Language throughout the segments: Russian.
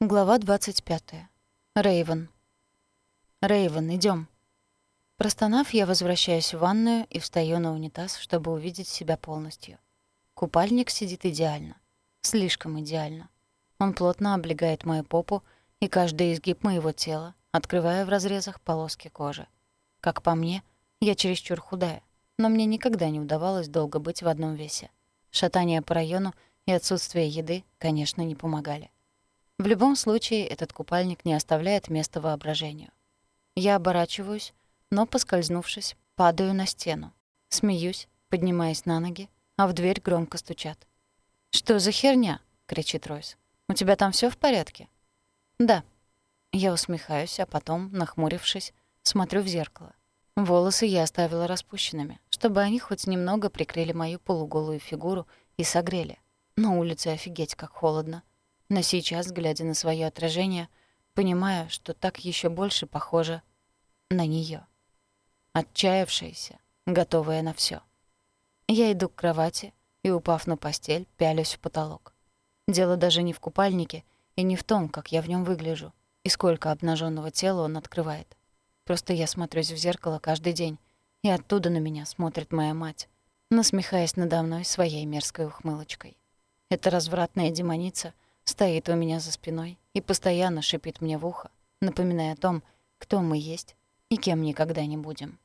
Глава 25. Рейвен. Рейвен, идём. Простонав, я возвращаюсь в ванную и встаю на унитаз, чтобы увидеть себя полностью. Купальник сидит идеально. Слишком идеально. Он плотно облегает мою попу и каждый изгиб моего тела, открывая в разрезах полоски кожи. Как по мне, я чересчур худая, но мне никогда не удавалось долго быть в одном весе. Шатание по району и отсутствие еды, конечно, не помогали. В любом случае, этот купальник не оставляет места воображению. Я оборачиваюсь, но, поскользнувшись, падаю на стену. Смеюсь, поднимаясь на ноги, а в дверь громко стучат. «Что за херня?» — кричит Ройс. «У тебя там все в порядке?» «Да». Я усмехаюсь, а потом, нахмурившись, смотрю в зеркало. Волосы я оставила распущенными, чтобы они хоть немного прикрыли мою полуголую фигуру и согрели. На улице офигеть как холодно. Но сейчас, глядя на свое отражение, понимаю, что так еще больше похоже на нее, Отчаявшаяся, готовая на все. Я иду к кровати и, упав на постель, пялюсь в потолок. Дело даже не в купальнике и не в том, как я в нем выгляжу, и сколько обнаженного тела он открывает. Просто я смотрюсь в зеркало каждый день, и оттуда на меня смотрит моя мать, насмехаясь надо мной своей мерзкой ухмылочкой. Эта развратная демоница — стоит у меня за спиной и постоянно шипит мне в ухо, напоминая о том, кто мы есть и кем никогда не будем.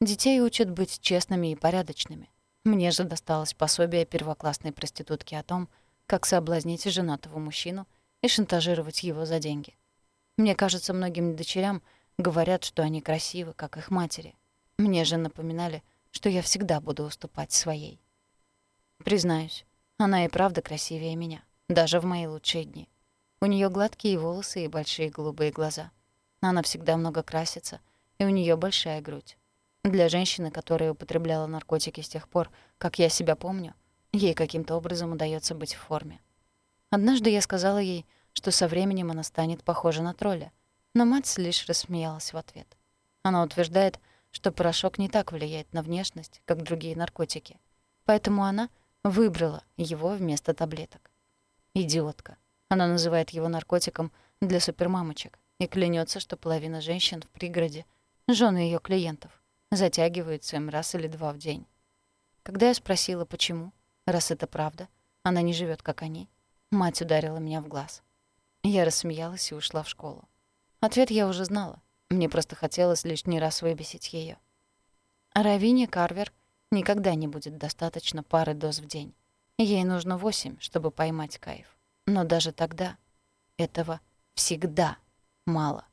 Детей учат быть честными и порядочными. Мне же досталось пособие первоклассной проститутки о том, как соблазнить женатого мужчину и шантажировать его за деньги. Мне кажется, многим дочерям говорят, что они красивы, как их матери. Мне же напоминали, что я всегда буду уступать своей. Признаюсь, она и правда красивее меня даже в мои лучшие дни. У нее гладкие волосы и большие голубые глаза. Она всегда много красится, и у нее большая грудь. Для женщины, которая употребляла наркотики с тех пор, как я себя помню, ей каким-то образом удается быть в форме. Однажды я сказала ей, что со временем она станет похожа на тролля, но мать лишь рассмеялась в ответ. Она утверждает, что порошок не так влияет на внешность, как другие наркотики, поэтому она выбрала его вместо таблеток. Идиотка. Она называет его наркотиком для супермамочек и клянется, что половина женщин в пригороде, жены ее клиентов, затягиваются им раз или два в день. Когда я спросила, почему, раз это правда, она не живет как они, мать ударила меня в глаз. Я рассмеялась и ушла в школу. Ответ я уже знала. Мне просто хотелось лишний раз выбесить ее. Равине Карвер никогда не будет достаточно пары доз в день. Ей нужно восемь, чтобы поймать кайф. Но даже тогда этого всегда мало.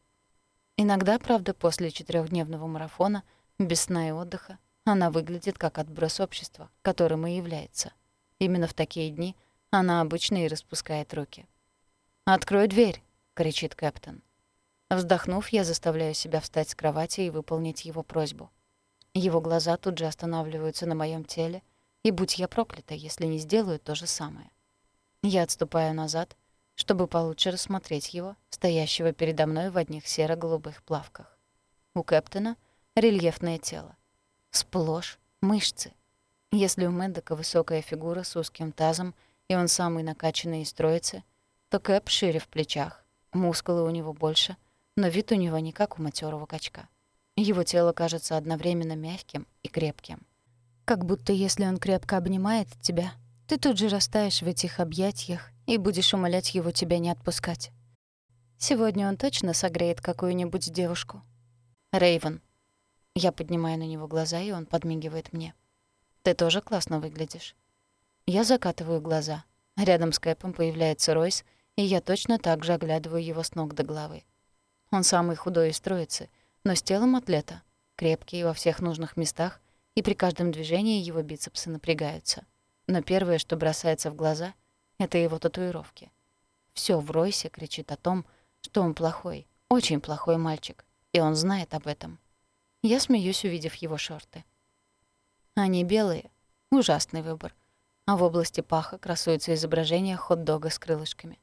Иногда, правда, после четырехдневного марафона, без сна и отдыха, она выглядит как отброс общества, которым и является. Именно в такие дни она обычно и распускает руки. «Открой дверь!» — кричит Кэптон. Вздохнув, я заставляю себя встать с кровати и выполнить его просьбу. Его глаза тут же останавливаются на моем теле — и будь я проклята, если не сделаю то же самое. Я отступаю назад, чтобы получше рассмотреть его, стоящего передо мной в одних серо-голубых плавках. У Кэптона рельефное тело. Сплошь мышцы. Если у Мэддока высокая фигура с узким тазом, и он самый накачанный из троицы, то Кэп шире в плечах, мускулы у него больше, но вид у него не как у матерого качка. Его тело кажется одновременно мягким и крепким. Как будто если он крепко обнимает тебя, ты тут же растаешь в этих объятиях и будешь умолять его тебя не отпускать. Сегодня он точно согреет какую-нибудь девушку. Рейвен. Я поднимаю на него глаза, и он подмигивает мне. Ты тоже классно выглядишь. Я закатываю глаза. Рядом с Кэпом появляется Ройс, и я точно так же оглядываю его с ног до головы. Он самый худой из троицы, но с телом атлета, крепкий во всех нужных местах и при каждом движении его бицепсы напрягаются. Но первое, что бросается в глаза, это его татуировки. Всё в Ройсе кричит о том, что он плохой, очень плохой мальчик, и он знает об этом. Я смеюсь, увидев его шорты. Они белые, ужасный выбор. А в области паха красуется изображение хот-дога с крылышками.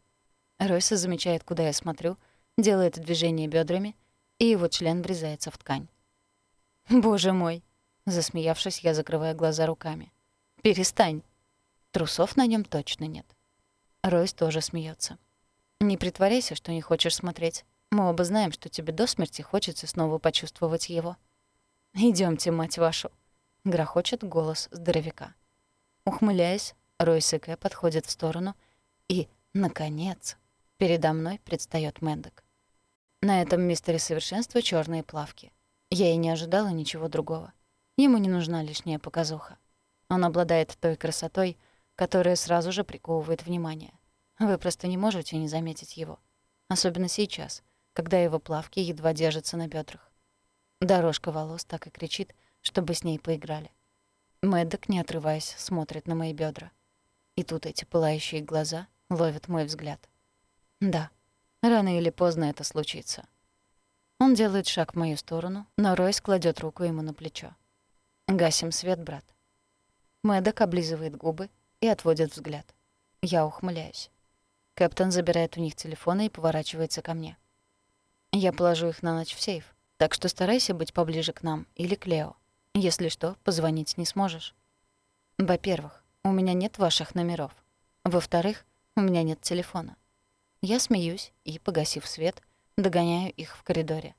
Ройса замечает, куда я смотрю, делает движение бедрами, и его член врезается в ткань. «Боже мой!» Засмеявшись, я закрываю глаза руками. «Перестань!» Трусов на нем точно нет. Ройс тоже смеется. Не притворяйся, что не хочешь смотреть. Мы оба знаем, что тебе до смерти хочется снова почувствовать его. Идемте, мать вашу!» — грохочет голос здоровяка. Ухмыляясь, Ройс и Кэ подходят в сторону, и, наконец, передо мной предстаёт Мэндок. На этом мистере совершенства черные плавки. Я и не ожидала ничего другого. Ему не нужна лишняя показуха. Он обладает той красотой, которая сразу же приковывает внимание. Вы просто не можете не заметить его. Особенно сейчас, когда его плавки едва держатся на бедрах. Дорожка волос так и кричит, чтобы с ней поиграли. Мэддок, не отрываясь, смотрит на мои бедра. И тут эти пылающие глаза ловят мой взгляд. Да, рано или поздно это случится. Он делает шаг в мою сторону, но Ройс кладет руку ему на плечо. «Гасим свет, брат». Мэддок облизывает губы и отводит взгляд. Я ухмыляюсь. Кэптон забирает у них телефоны и поворачивается ко мне. Я положу их на ночь в сейф, так что старайся быть поближе к нам или к Лео. Если что, позвонить не сможешь. Во-первых, у меня нет ваших номеров. Во-вторых, у меня нет телефона. Я смеюсь и, погасив свет, догоняю их в коридоре.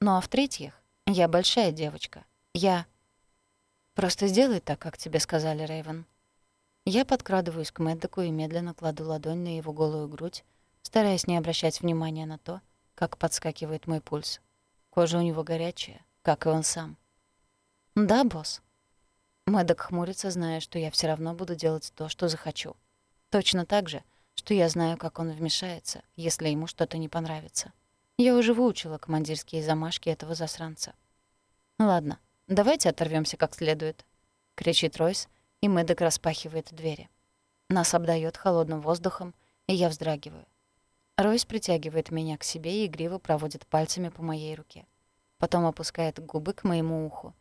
Ну а в-третьих, я большая девочка. Я... Просто сделай так, как тебе сказали, Рэйвен. Я подкрадываюсь к Мэддоку и медленно кладу ладонь на его голую грудь, стараясь не обращать внимания на то, как подскакивает мой пульс. Кожа у него горячая, как и он сам. «Да, босс». Мэддок хмурится, зная, что я все равно буду делать то, что захочу. Точно так же, что я знаю, как он вмешается, если ему что-то не понравится. Я уже выучила командирские замашки этого засранца. «Ладно, давайте оторвемся как следует», — кричит Ройс, и Мэддок распахивает двери. Нас обдает холодным воздухом, и я вздрагиваю. Ройс притягивает меня к себе и игриво проводит пальцами по моей руке. Потом опускает губы к моему уху.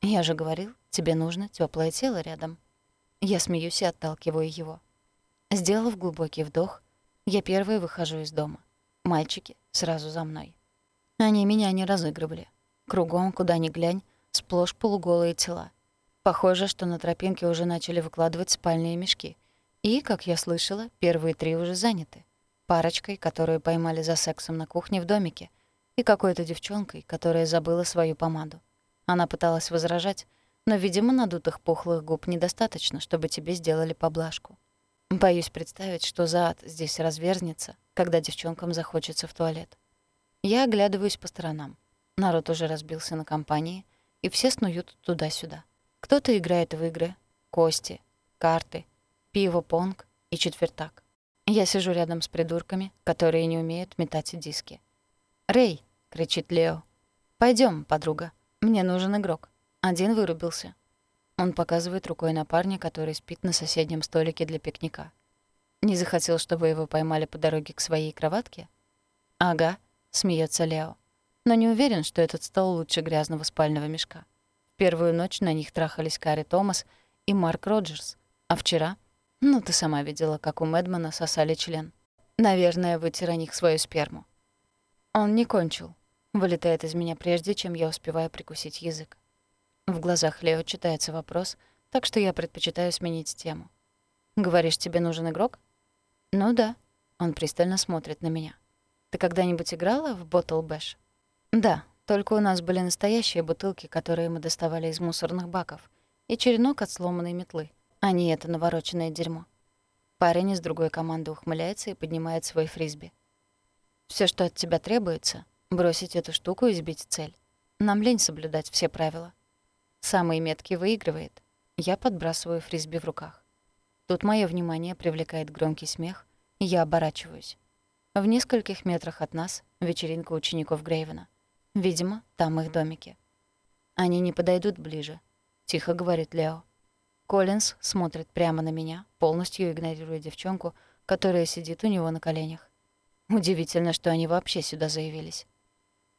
«Я же говорил, тебе нужно теплое тело рядом». Я смеюсь и отталкиваю его. Сделав глубокий вдох, я первой выхожу из дома. Мальчики сразу за мной. Они меня не разыгрывали. Кругом, куда ни глянь, сплошь полуголые тела. Похоже, что на тропинке уже начали выкладывать спальные мешки. И, как я слышала, первые три уже заняты. Парочкой, которую поймали за сексом на кухне в домике, и какой-то девчонкой, которая забыла свою помаду. Она пыталась возражать, но, видимо, надутых пухлых губ недостаточно, чтобы тебе сделали поблажку. Боюсь представить, что за ад здесь разверзнется, когда девчонкам захочется в туалет. Я оглядываюсь по сторонам. Народ уже разбился на компании, и все снуют туда-сюда. Кто-то играет в игры, кости, карты, пиво-понг и четвертак. Я сижу рядом с придурками, которые не умеют метать диски. «Рэй!» — кричит Лео. Пойдем, подруга. «Мне нужен игрок. Один вырубился». Он показывает рукой на парня, который спит на соседнем столике для пикника. «Не захотел, чтобы его поймали по дороге к своей кроватке?» «Ага», — смеется Лео. «Но не уверен, что этот стол лучше грязного спального мешка. В первую ночь на них трахались Карри Томас и Марк Роджерс, а вчера... Ну, ты сама видела, как у Мэдмана сосали член. Наверное, вытер о них свою сперму. Он не кончил, Вылетает из меня прежде, чем я успеваю прикусить язык. В глазах Лео читается вопрос, так что я предпочитаю сменить тему. «Говоришь, тебе нужен игрок?» «Ну да». Он пристально смотрит на меня. «Ты когда-нибудь играла в Bottle Bash?» «Да, только у нас были настоящие бутылки, которые мы доставали из мусорных баков, и черенок от сломанной метлы, а не это навороченное дерьмо». Парень из другой команды ухмыляется и поднимает свой фрисби. Все, что от тебя требуется, Бросить эту штуку и сбить цель. Нам лень соблюдать все правила. Самый меткий выигрывает. Я подбрасываю фрисби в руках. Тут мое внимание привлекает громкий смех, и я оборачиваюсь. В нескольких метрах от нас вечеринка учеников Грейвена. Видимо, там их домики. Они не подойдут ближе, тихо говорит Лео. Коллинз смотрит прямо на меня, полностью игнорируя девчонку, которая сидит у него на коленях. Удивительно, что они вообще сюда заявились.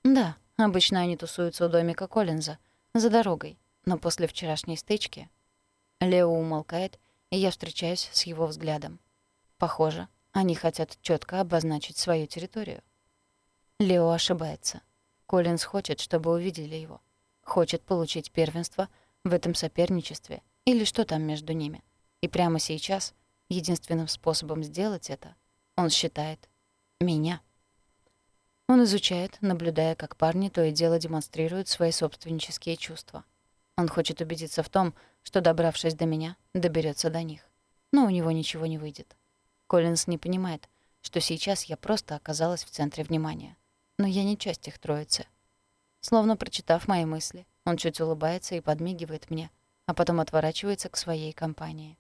Да, обычно они тусуются у домика Коллинза, за дорогой, но после вчерашней стычки... Лео умолкает, и я встречаюсь с его взглядом. Похоже, они хотят четко обозначить свою территорию. Лео ошибается. Коллинз хочет, чтобы увидели его. Хочет получить первенство в этом соперничестве или что там между ними. И прямо сейчас единственным способом сделать это, он считает, Меня. Он изучает, наблюдая, как парни то и дело демонстрируют свои собственнические чувства. Он хочет убедиться в том, что, добравшись до меня, доберется до них. Но у него ничего не выйдет. Коллинз не понимает, что сейчас я просто оказалась в центре внимания. Но я не часть их троицы. Словно прочитав мои мысли, он чуть улыбается и подмигивает мне, а потом отворачивается к своей компании.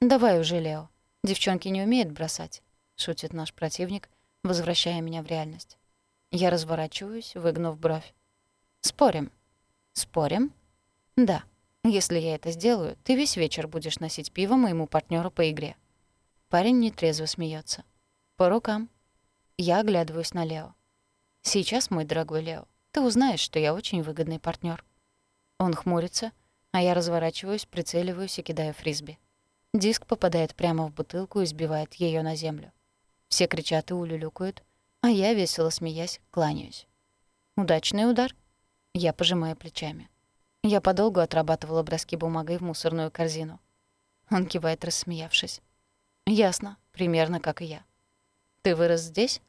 «Давай уже, Лео. Девчонки не умеют бросать», — шутит наш противник, возвращая меня в реальность. Я разворачиваюсь, выгнув бровь. «Спорим?» «Спорим?» «Да. Если я это сделаю, ты весь вечер будешь носить пиво моему партнеру по игре». Парень нетрезво смеется. «По рукам». Я оглядываюсь на Лео. «Сейчас, мой дорогой Лео, ты узнаешь, что я очень выгодный партнер. Он хмурится, а я разворачиваюсь, прицеливаюсь и кидаю фрисби. Диск попадает прямо в бутылку и сбивает ее на землю. Все кричат и улюлюкают, а я, весело смеясь, кланяюсь. «Удачный удар?» Я пожимаю плечами. Я подолгу отрабатывала броски бумагой в мусорную корзину. Он кивает, рассмеявшись. «Ясно, примерно как и я. Ты вырос здесь?»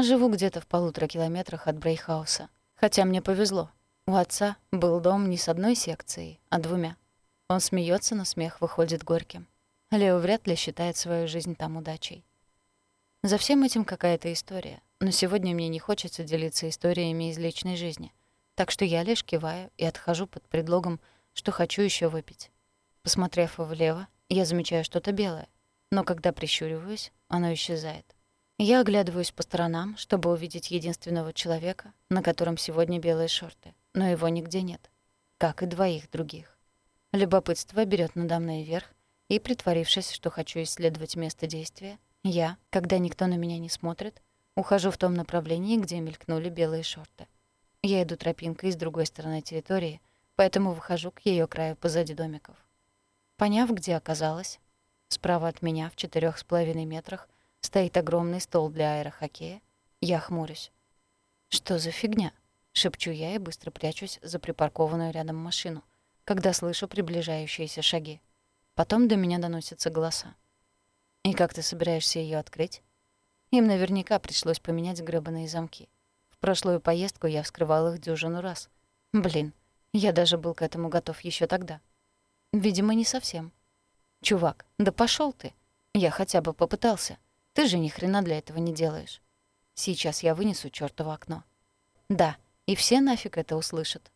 «Живу где-то в полутора километрах от Брейхауса. Хотя мне повезло. У отца был дом не с одной секцией, а двумя. Он смеется, но смех выходит горьким. Лео вряд ли считает свою жизнь там удачей. За всем этим какая-то история, но сегодня мне не хочется делиться историями из личной жизни, так что я лишь киваю и отхожу под предлогом, что хочу еще выпить. Посмотрев влево, я замечаю что-то белое, но когда прищуриваюсь, оно исчезает. Я оглядываюсь по сторонам, чтобы увидеть единственного человека, на котором сегодня белые шорты, но его нигде нет, как и двоих других. Любопытство берет надо мной верх, и, притворившись, что хочу исследовать место действия, я, когда никто на меня не смотрит, ухожу в том направлении, где мелькнули белые шорты. Я иду тропинкой с другой стороны территории, поэтому выхожу к ее краю позади домиков. Поняв, где оказалась, справа от меня в четырех с половиной метрах Стоит огромный стол для аэрохоккея. Я хмурюсь. «Что за фигня?» — шепчу я и быстро прячусь за припаркованную рядом машину, когда слышу приближающиеся шаги. Потом до меня доносятся голоса. «И как ты собираешься ее открыть?» Им наверняка пришлось поменять грёбаные замки. В прошлую поездку я вскрывал их дюжину раз. Блин, я даже был к этому готов еще тогда. Видимо, не совсем. «Чувак, да пошел ты! Я хотя бы попытался. Ты же ни хрена для этого не делаешь. Сейчас я вынесу чёртово окно. Да, и все нафиг это услышат.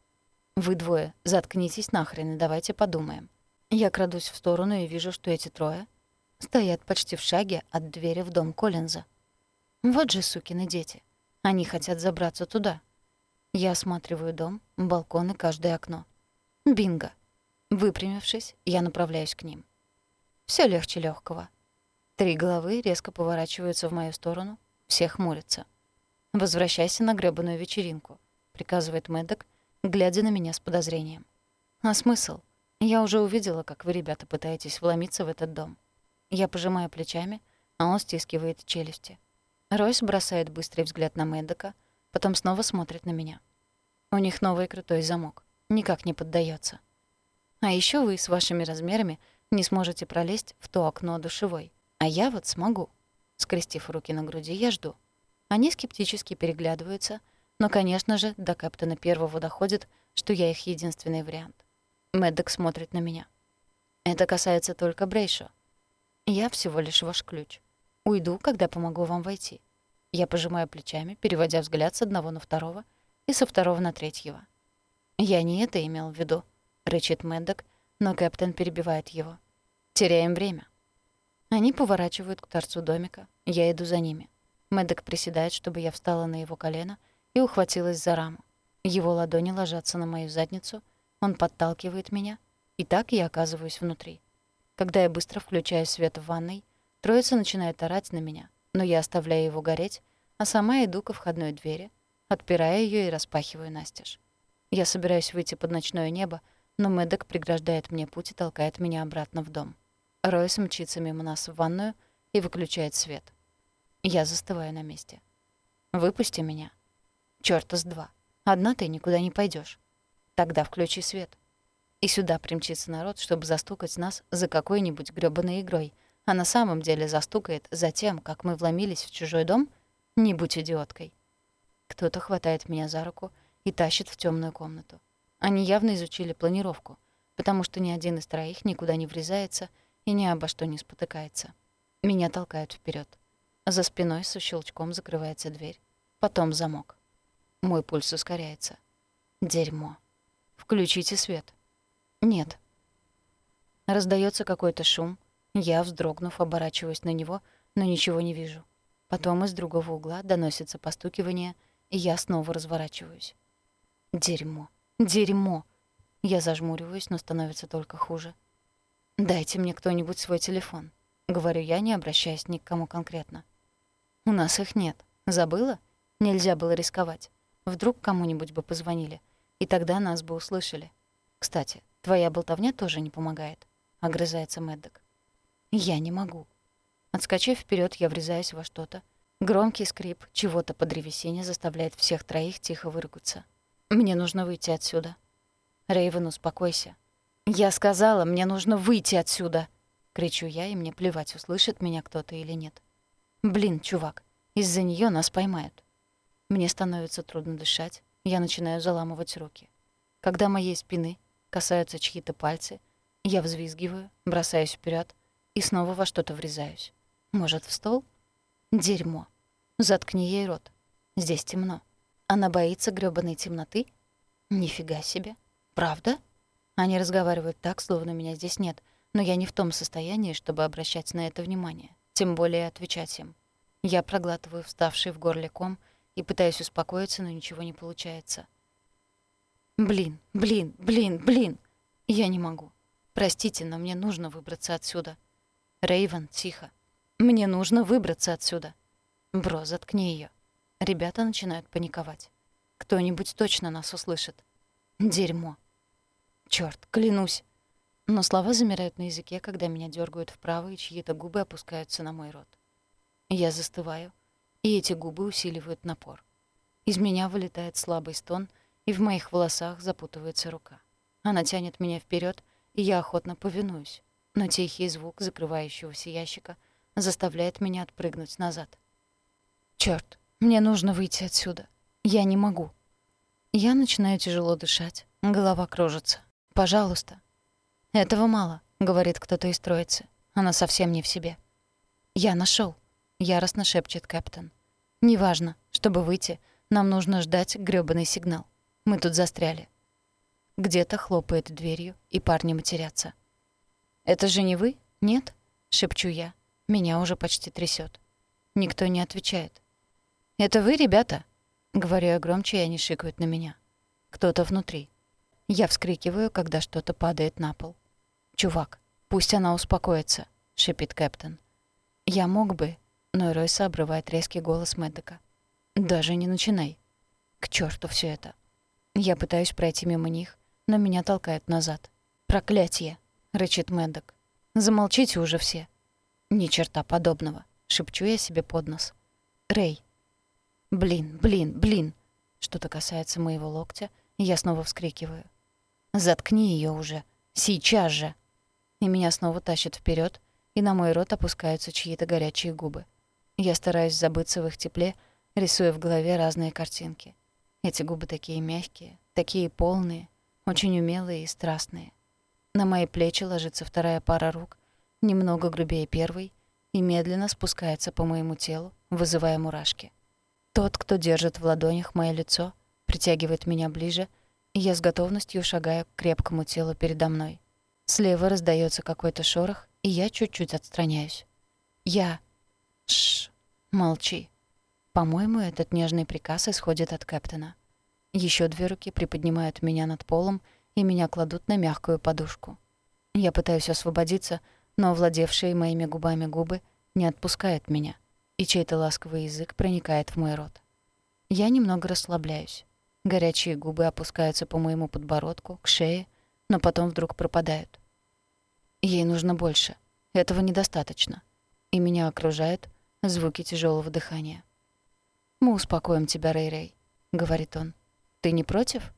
Вы двое, заткнитесь нахрен и давайте подумаем. Я крадусь в сторону и вижу, что эти трое стоят почти в шаге от двери в дом Коллинза. Вот же сукины дети. Они хотят забраться туда. Я осматриваю дом, балкон и каждое окно. Бинго. Выпрямившись, я направляюсь к ним. Все легче легкого. Три головы резко поворачиваются в мою сторону, все хмурятся. «Возвращайся на грёбаную вечеринку», — приказывает Мэддок, глядя на меня с подозрением. «А смысл? Я уже увидела, как вы, ребята, пытаетесь вломиться в этот дом». Я пожимаю плечами, а он стискивает челюсти. Ройс бросает быстрый взгляд на Мэддока, потом снова смотрит на меня. У них новый крутой замок. Никак не поддается. А еще вы с вашими размерами не сможете пролезть в то окно душевой. А я вот смогу. Скрестив руки на груди, я жду. Они скептически переглядываются, но, конечно же, до капитана первого доходит, что я их единственный вариант. Мэддок смотрит на меня. Это касается только Брейшо. Я всего лишь ваш ключ. Уйду, когда помогу вам войти. Я пожимаю плечами, переводя взгляд с одного на второго и со второго на третьего. «Я не это имел в виду», — рычит Мэддок, но капитан перебивает его. «Теряем время». Они поворачивают к торцу домика. Я иду за ними. Мэддок приседает, чтобы я встала на его колено и ухватилась за раму. Его ладони ложатся на мою задницу, он подталкивает меня, и так я оказываюсь внутри. Когда я быстро включаю свет в ванной, троица начинает орать на меня, но я оставляю его гореть, а сама иду ко входной двери, отпирая ее и распахиваю настежь. Я собираюсь выйти под ночное небо, но Мэддок преграждает мне путь и толкает меня обратно в дом. Ройс мчится мимо нас в ванную и выключает свет. Я застываю на месте. «Выпусти меня». «Чёрта с два. Одна ты никуда не пойдешь. Тогда включи свет». И сюда примчится народ, чтобы застукать нас за какой-нибудь грёбаной игрой, а на самом деле застукает за тем, как мы вломились в чужой дом Не будь идиоткой. Кто-то хватает меня за руку и тащит в темную комнату. Они явно изучили планировку, потому что ни один из троих никуда не врезается и ни обо что не спотыкается. Меня толкают вперед. За спиной со щелчком закрывается дверь. Потом замок. Мой пульс ускоряется. Дерьмо. Включите свет. Нет. Раздается какой-то шум. Я, вздрогнув, оборачиваюсь на него, но ничего не вижу. Потом из другого угла доносится постукивание, и я снова разворачиваюсь. Дерьмо. Дерьмо. Я зажмуриваюсь, но становится только хуже. «Дайте мне кто-нибудь свой телефон», — говорю я, не обращаясь ни к кому конкретно. «У нас их нет. Забыла? Нельзя было рисковать. Вдруг кому-нибудь бы позвонили, и тогда нас бы услышали. Кстати, твоя болтовня тоже не помогает», — огрызается Мэддок. «Я не могу». Отскочив вперед, я врезаюсь во что-то. Громкий скрип чего-то по древесине заставляет всех троих тихо выругаться. «Мне нужно выйти отсюда». Рейвен, успокойся. «Я сказала, мне нужно выйти отсюда!» Кричу я, и мне плевать, услышит меня кто-то или нет. «Блин, чувак, из-за нее нас поймают». Мне становится трудно дышать, я начинаю заламывать руки. Когда моей спины касаются чьи-то пальцы, я взвизгиваю, бросаюсь вперед и снова во что-то врезаюсь. Может, в стол? Дерьмо. Заткни ей рот. Здесь темно. Она боится грёбаной темноты? Нифига себе. Правда? Они разговаривают так, словно меня здесь нет, но я не в том состоянии, чтобы обращать на это внимание, тем более отвечать им. Я проглатываю вставший в горле ком и пытаюсь успокоиться, но ничего не получается. Блин, блин, блин, блин. Я не могу. Простите, но мне нужно выбраться отсюда. Рейвен, тихо. Мне нужно выбраться отсюда. Бро, заткни ее. Ребята начинают паниковать. Кто-нибудь точно нас услышит. Дерьмо. Чёрт, клянусь. Но слова замирают на языке, когда меня дергают вправо, и чьи-то губы опускаются на мой рот. Я застываю, и эти губы усиливают напор. Из меня вылетает слабый стон, и в моих волосах запутывается рука. Она тянет меня вперед, и я охотно повинуюсь, но тихий звук закрывающегося ящика заставляет меня отпрыгнуть назад. Чёрт, мне нужно выйти отсюда. Я не могу. Я начинаю тяжело дышать, голова кружится. Пожалуйста». «Этого мало», — говорит кто-то из троицы. Она совсем не в себе. «Я нашел, яростно шепчет капитан. «Неважно, чтобы выйти, нам нужно ждать грёбаный сигнал. Мы тут застряли». Где-то хлопает дверью, и парни матерятся. «Это же не вы? Нет?» — шепчу я. Меня уже почти трясет. Никто не отвечает. «Это вы, ребята?» — говорю я громче, и они шикают на меня. Кто-то внутри. Я вскрикиваю, когда что-то падает на пол. «Чувак, пусть она успокоится», — шипит Кэптон. «Я мог бы...» — но Ройса обрывает резкий голос Мэддека. «Даже не начинай. К черту все это. Я пытаюсь пройти мимо них, но меня толкают назад. «Проклятие!» — рычит Мэддок. «Замолчите уже все!» «Ни черта подобного!» — шепчу я себе под нос. «Рэй!» «Блин, блин, блин!» Что-то касается моего локтя, я снова вскрикиваю. Заткни ее уже. Сейчас же. И меня снова тащат вперед, и на мой рот опускаются чьи-то горячие губы. Я стараюсь забыться в их тепле, рисуя в голове разные картинки. Эти губы такие мягкие, такие полные, очень умелые и страстные. На мои плечи ложится вторая пара рук, немного грубее первой, и медленно спускается по моему телу, вызывая мурашки. Тот, кто держит в ладонях мое лицо, притягивает меня ближе — я с готовностью шагаю к крепкому телу передо мной. Слева раздается какой-то шорох, и я чуть-чуть отстраняюсь. Я... Шш, молчи. По-моему, этот нежный приказ исходит от капитана. Еще две руки приподнимают меня над полом и меня кладут на мягкую подушку. Я пытаюсь освободиться, но владевшие моими губами губы не отпускают меня, и чей-то ласковый язык проникает в мой рот. Я немного расслабляюсь. Горячие губы опускаются по моему подбородку, к шее, но потом вдруг пропадают. Ей нужно больше. Этого недостаточно. И меня окружают звуки тяжелого дыхания. «Мы успокоим тебя, Рэй-Рэй», — говорит он. «Ты не против?»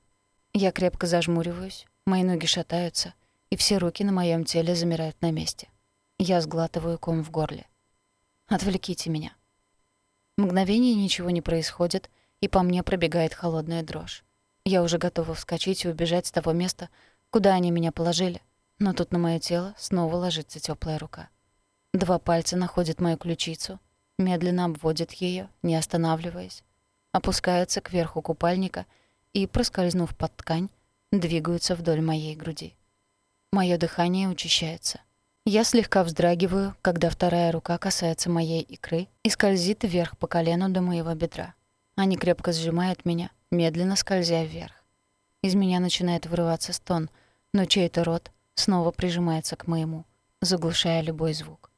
Я крепко зажмуриваюсь, мои ноги шатаются, и все руки на моем теле замирают на месте. Я сглатываю ком в горле. «Отвлеките меня». Мгновение ничего не происходит, и по мне пробегает холодная дрожь. Я уже готова вскочить и убежать с того места, куда они меня положили, но тут на моё тело снова ложится тёплая рука. Два пальца находят мою ключицу, медленно обводят её, не останавливаясь, опускаются кверху купальника и, проскользнув под ткань, двигаются вдоль моей груди. Моё дыхание учащается. Я слегка вздрагиваю, когда вторая рука касается моей икры и скользит вверх по колену до моего бедра. Они крепко сжимают меня, медленно скользя вверх. Из меня начинает вырываться стон, но чей-то рот снова прижимается к моему, заглушая любой звук.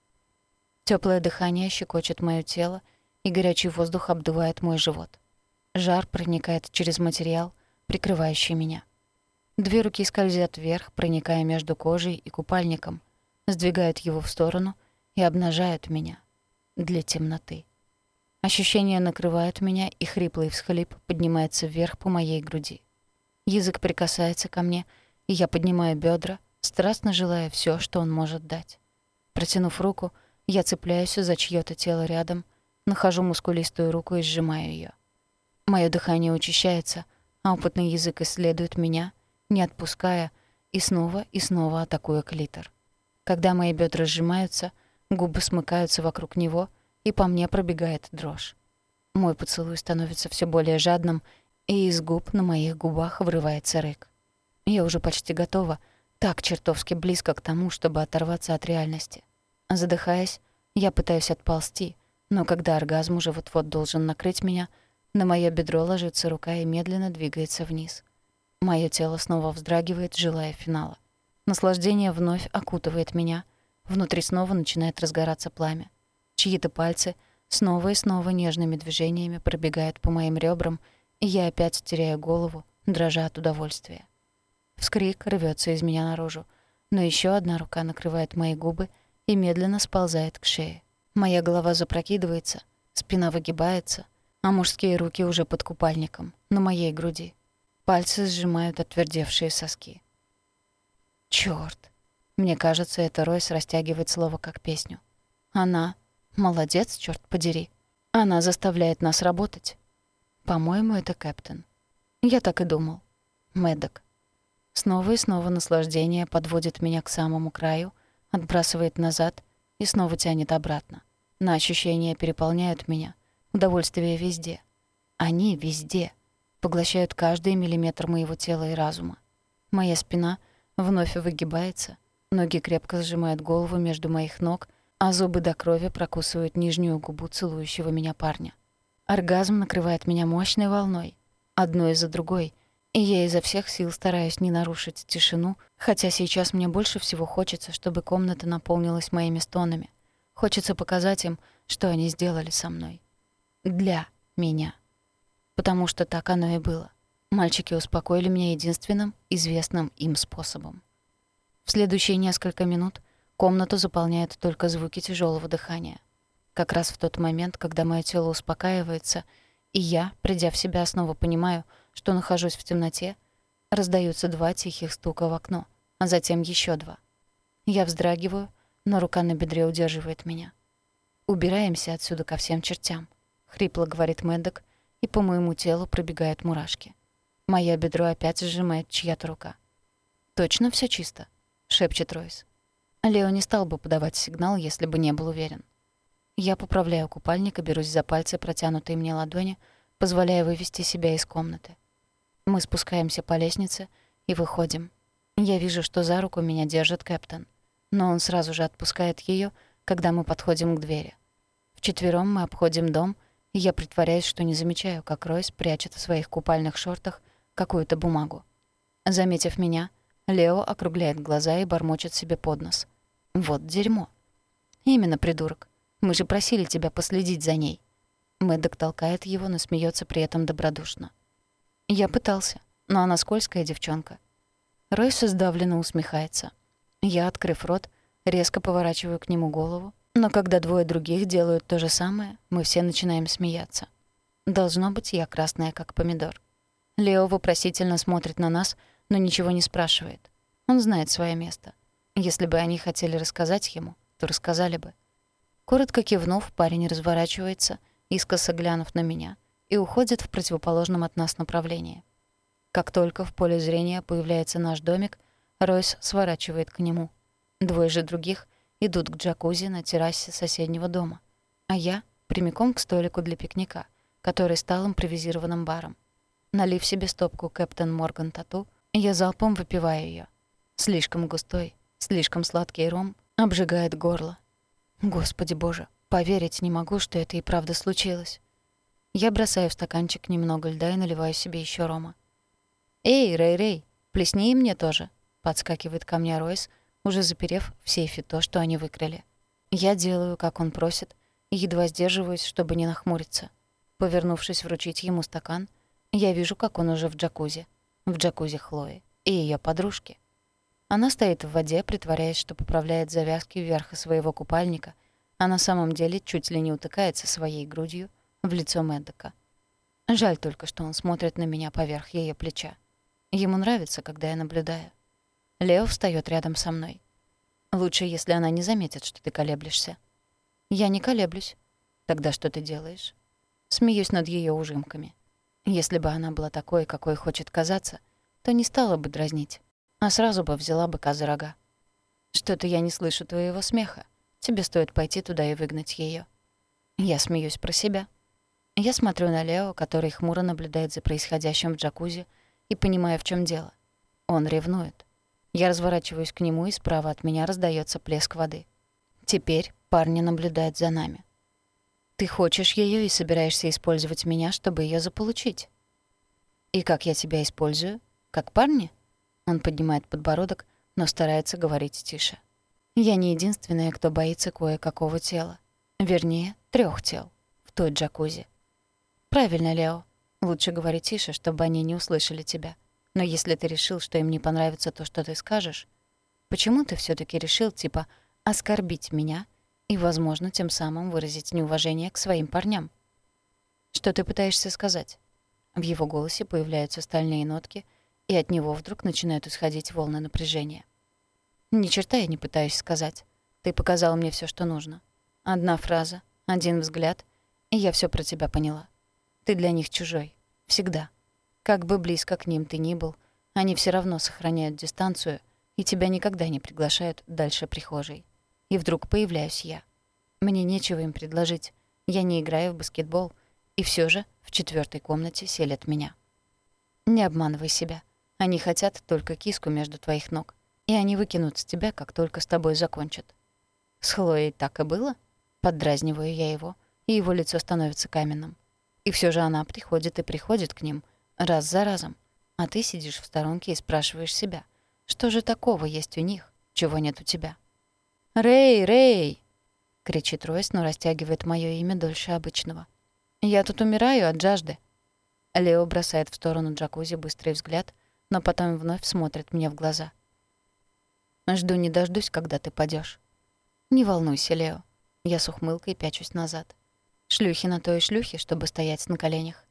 Теплое дыхание щекочет моё тело, и горячий воздух обдувает мой живот. Жар проникает через материал, прикрывающий меня. Две руки скользят вверх, проникая между кожей и купальником, сдвигают его в сторону и обнажают меня для темноты. Ощущения накрывают меня, и хриплый всхлип поднимается вверх по моей груди. Язык прикасается ко мне, и я поднимаю бедра, страстно желая все, что он может дать. Протянув руку, я цепляюсь за чьё-то тело рядом, нахожу мускулистую руку и сжимаю ее. Моё дыхание учащается, а опытный язык исследует меня, не отпуская, и снова и снова атакуя клитор. Когда мои бедра сжимаются, губы смыкаются вокруг него, и по мне пробегает дрожь. Мой поцелуй становится все более жадным, и из губ на моих губах вырывается рык. Я уже почти готова, так чертовски близко к тому, чтобы оторваться от реальности. Задыхаясь, я пытаюсь отползти, но когда оргазм уже вот-вот должен накрыть меня — на моё бедро ложится рука и медленно двигается вниз. Моё тело снова вздрагивает, желая финала. Наслаждение вновь окутывает меня. Внутри снова начинает разгораться пламя. Чьи-то пальцы снова и снова нежными движениями пробегают по моим ребрам, и я опять теряю голову, дрожа от удовольствия. Вскрик рвется из меня наружу, но еще одна рука накрывает мои губы и медленно сползает к шее. Моя голова запрокидывается, спина выгибается, а мужские руки уже под купальником, на моей груди. Пальцы сжимают отвердевшие соски. Чёрт! Мне кажется, это Ройс растягивает слово как песню. Она... Молодец, чёрт подери. Она заставляет нас работать. По-моему, это Кэптен. Я так и думал. Мэддок. Снова и снова наслаждение подводит меня к самому краю, отбрасывает назад и снова тянет обратно. На ощущения переполняют меня — Удовольствие везде. Они везде. Поглощают каждый миллиметр моего тела и разума. Моя спина вновь выгибается, ноги крепко сжимают голову между моих ног, а зубы до крови прокусывают нижнюю губу целующего меня парня. Оргазм накрывает меня мощной волной, одной за другой, и я изо всех сил стараюсь не нарушить тишину, хотя сейчас мне больше всего хочется, чтобы комната наполнилась моими стонами. Хочется показать им, что они сделали со мной для меня. Потому что так оно и было. Мальчики успокоили меня единственным известным им способом. В следующие несколько минут комнату заполняют только звуки тяжелого дыхания. Как раз в тот момент, когда мое тело успокаивается, и я, придя в себя, снова понимаю, что нахожусь в темноте, раздаются два тихих стука в окно, а затем еще два. Я вздрагиваю, но рука на бедре удерживает меня. Убираемся отсюда ко всем чертям хрипло говорит Мэддок, и по моему телу пробегают мурашки. Моё бедро опять сжимает чья-то рука. «Точно все чисто?» — шепчет Ройс. Лео не стал бы подавать сигнал, если бы не был уверен. Я поправляю купальник и берусь за пальцы, протянутые мне ладони, позволяя вывести себя из комнаты. Мы спускаемся по лестнице и выходим. Я вижу, что за руку меня держит Кэптон, но он сразу же отпускает её, когда мы подходим к двери. Вчетвером мы обходим дом — я притворяюсь, что не замечаю, как Ройс прячет в своих купальных шортах какую-то бумагу. Заметив меня, Лео округляет глаза и бормочет себе под нос. «Вот дерьмо». «Именно, придурок. Мы же просили тебя последить за ней». Мэддок толкает его, но смеется при этом добродушно. «Я пытался, но она скользкая девчонка». Ройс сдавленно усмехается. Я, открыв рот, резко поворачиваю к нему голову но когда двое других делают то же самое, мы все начинаем смеяться. Должно быть, я красная, как помидор. Лео вопросительно смотрит на нас, но ничего не спрашивает. Он знает свое место. Если бы они хотели рассказать ему, то рассказали бы. Коротко кивнув, парень разворачивается искоса глянув на меня, и уходит в противоположном от нас направлении. Как только в поле зрения появляется наш домик, Ройс сворачивает к нему. Двое же других идут к джакузи на террасе соседнего дома, а я — прямиком к столику для пикника, который стал импровизированным баром. Налив себе стопку Кэптен Морган Тату, я залпом выпиваю ее. Слишком густой, слишком сладкий ром обжигает горло. Господи боже, поверить не могу, что это и правда случилось. Я бросаю в стаканчик немного льда и наливаю себе еще рома. «Эй, Рэй-Рэй, плесни и мне тоже», — подскакивает ко мне Ройс, уже заперев в сейфе то, что они выкрали. Я делаю, как он просит, и едва сдерживаюсь, чтобы не нахмуриться. Повернувшись вручить ему стакан, я вижу, как он уже в джакузи. В джакузи Хлои и ее подружки. Она стоит в воде, притворяясь, что поправляет завязки вверха своего купальника, а на самом деле чуть ли не утыкается своей грудью в лицо Мэддока. Жаль только, что он смотрит на меня поверх ее плеча. Ему нравится, когда я наблюдаю. Лео встаёт рядом со мной. Лучше, если она не заметит, что ты колеблешься. Я не колеблюсь. Тогда что ты делаешь? Смеюсь над её ужимками. Если бы она была такой, какой хочет казаться, то не стала бы дразнить, а сразу бы взяла быка за рога. Что-то я не слышу твоего смеха. Тебе стоит пойти туда и выгнать её. Я смеюсь про себя. Я смотрю на Лео, который хмуро наблюдает за происходящим в джакузи, и понимаю, в чем дело. Он ревнует. Я разворачиваюсь к нему, и справа от меня раздается плеск воды. Теперь парни наблюдают за нами. Ты хочешь ее и собираешься использовать меня, чтобы ее заполучить. И как я тебя использую? Как парни? Он поднимает подбородок, но старается говорить тише. Я не единственная, кто боится кое-какого тела. Вернее, трех тел. В той джакузи. Правильно, Лео. Лучше говори тише, чтобы они не услышали тебя. Но если ты решил, что им не понравится то, что ты скажешь, почему ты все таки решил, типа, оскорбить меня и, возможно, тем самым выразить неуважение к своим парням? Что ты пытаешься сказать? В его голосе появляются стальные нотки, и от него вдруг начинают исходить волны напряжения. Ни черта я не пытаюсь сказать. Ты показал мне все, что нужно. Одна фраза, один взгляд, и я все про тебя поняла. Ты для них чужой. Всегда. Как бы близко к ним ты ни был, они все равно сохраняют дистанцию и тебя никогда не приглашают дальше прихожей. И вдруг появляюсь я. Мне нечего им предложить. Я не играю в баскетбол, и все же в четвертой комнате селят меня. Не обманывай себя. Они хотят только киску между твоих ног, и они выкинут с тебя, как только с тобой закончат. С Хлоей так и было? Поддразниваю я его, и его лицо становится каменным. И все же она приходит и приходит к ним — раз за разом. А ты сидишь в сторонке и спрашиваешь себя, что же такого есть у них, чего нет у тебя? «Рэй, Рэй!» — кричит Ройс, но растягивает моё имя дольше обычного. «Я тут умираю от жажды». Лео бросает в сторону джакузи быстрый взгляд, но потом вновь смотрит мне в глаза. «Жду не дождусь, когда ты падёшь». «Не волнуйся, Лео». Я с ухмылкой пячусь назад. Шлюхи на то и шлюхи, чтобы стоять на коленях.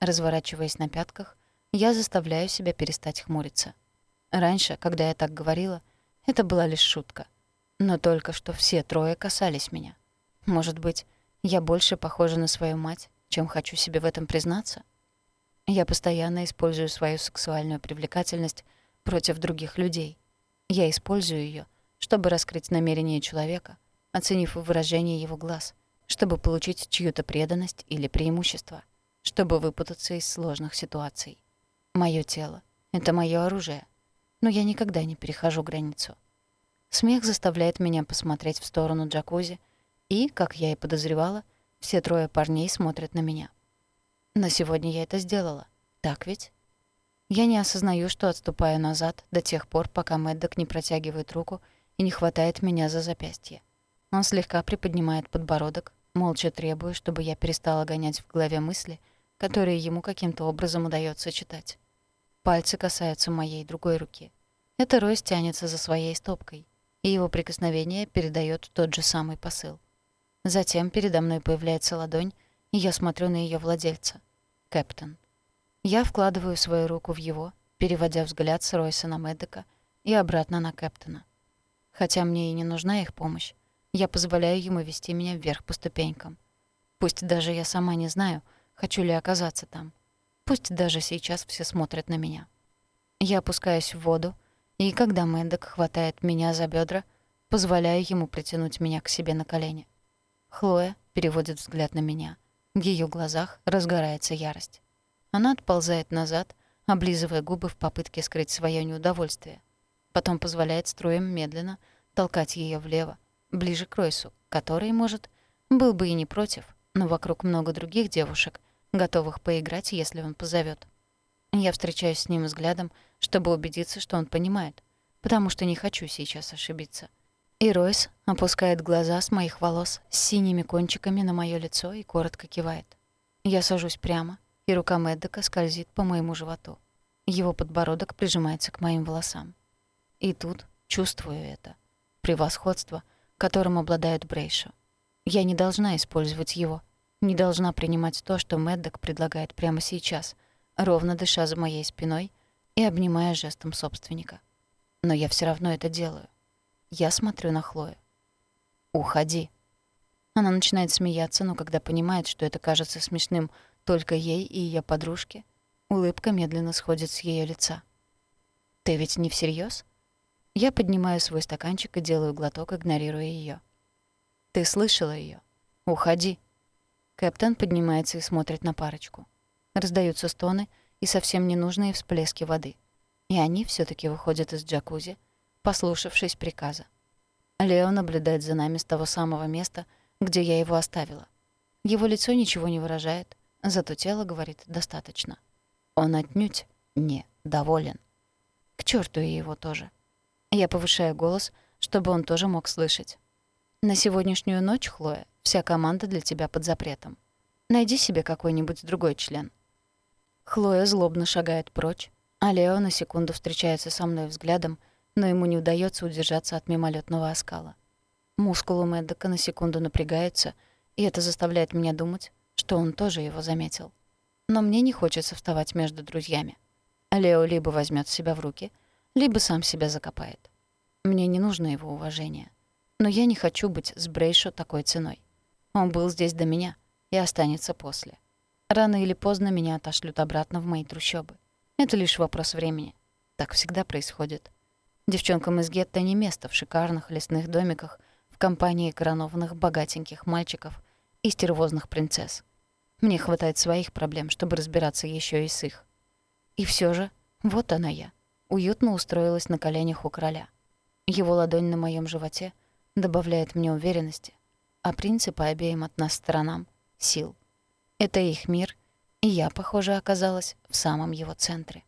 Разворачиваясь на пятках, я заставляю себя перестать хмуриться. Раньше, когда я так говорила, это была лишь шутка. Но только что все трое касались меня. Может быть, я больше похожа на свою мать, чем хочу себе в этом признаться? Я постоянно использую свою сексуальную привлекательность против других людей. Я использую ее, чтобы раскрыть намерение человека, оценив выражение его глаз, чтобы получить чью-то преданность или преимущество — чтобы выпутаться из сложных ситуаций. Моё тело — это моё оружие, но я никогда не перехожу границу. Смех заставляет меня посмотреть в сторону джакузи, и, как я и подозревала, все трое парней смотрят на меня. Но сегодня я это сделала. Так ведь? Я не осознаю, что отступаю назад до тех пор, пока Мэддок не протягивает руку и не хватает меня за запястье. Он слегка приподнимает подбородок, молча требуя, чтобы я перестала гонять в голове мысли — которые ему каким-то образом удается читать. Пальцы касаются моей другой руки. Это Ройс тянется за своей стопкой, и его прикосновение передает тот же самый посыл. Затем передо мной появляется ладонь, я смотрю на ее владельца — Кэптон. Я вкладываю свою руку в его, переводя взгляд с Ройса на Мэддека и обратно на Кэптона. Хотя мне и не нужна их помощь, я позволяю ему вести меня вверх по ступенькам. Пусть даже я сама не знаю, хочу ли оказаться там. Пусть даже сейчас все смотрят на меня. Я опускаюсь в воду, и когда Мэддок хватает меня за бедра, позволяю ему притянуть меня к себе на колени. Хлоя переводит взгляд на меня. В ее глазах разгорается ярость. Она отползает назад, облизывая губы в попытке скрыть свое неудовольствие. Потом позволяет струям медленно толкать ее влево, ближе к Ройсу, который, может, был бы и не против, но вокруг много других девушек, готовых поиграть, если он позовет. Я встречаюсь с ним взглядом, чтобы убедиться, что он понимает, потому что не хочу сейчас ошибиться. И Ройс опускает глаза с моих волос с синими кончиками на моё лицо и коротко кивает. Я сажусь прямо, и рука Мэддека скользит по моему животу. Его подбородок прижимается к моим волосам. И тут чувствую это. Превосходство, которым обладает Брейшо. Я не должна использовать его, не должна принимать то, что Мэддок предлагает прямо сейчас, ровно дыша за моей спиной и обнимая жестом собственника. Но я все равно это делаю. Я смотрю на Хлою. «Уходи». Она начинает смеяться, но когда понимает, что это кажется смешным только ей и ее подружке, улыбка медленно сходит с ее лица. «Ты ведь не всерьез? Я поднимаю свой стаканчик и делаю глоток, игнорируя ее. «Ты слышала ее? Уходи!» Кэптен поднимается и смотрит на парочку. Раздаются стоны и совсем ненужные всплески воды. И они все таки выходят из джакузи, послушавшись приказа. Лео наблюдает за нами с того самого места, где я его оставила. Его лицо ничего не выражает, зато тело говорит достаточно. Он отнюдь не доволен. К черту и его тоже. Я повышаю голос, чтобы он тоже мог слышать. На сегодняшнюю ночь, Хлоя, вся команда для тебя под запретом. Найди себе какой-нибудь другой член. Хлоя злобно шагает прочь, а Лео на секунду встречается со мной взглядом, но ему не удается удержаться от мимолетного оскала. Мускулы Мэддока на секунду напрягаются, и это заставляет меня думать, что он тоже его заметил. Но мне не хочется вставать между друзьями. Лео либо возьмет себя в руки, либо сам себя закопает. Мне не нужно его уважение. Но я не хочу быть с Брейшо такой ценой. Он был здесь до меня и останется после. Рано или поздно меня отошлют обратно в мои трущобы. Это лишь вопрос времени. Так всегда происходит. Девчонкам из гетто не место в шикарных лесных домиках в компании коронованных богатеньких мальчиков и стервозных принцесс. Мне хватает своих проблем, чтобы разбираться еще и с их. И все же, вот она я, уютно устроилась на коленях у короля. Его ладонь на моем животе добавляет мне уверенности, а принцы по обеим от нас сторонам — сил. Это их мир, и я, похоже, оказалась в самом его центре.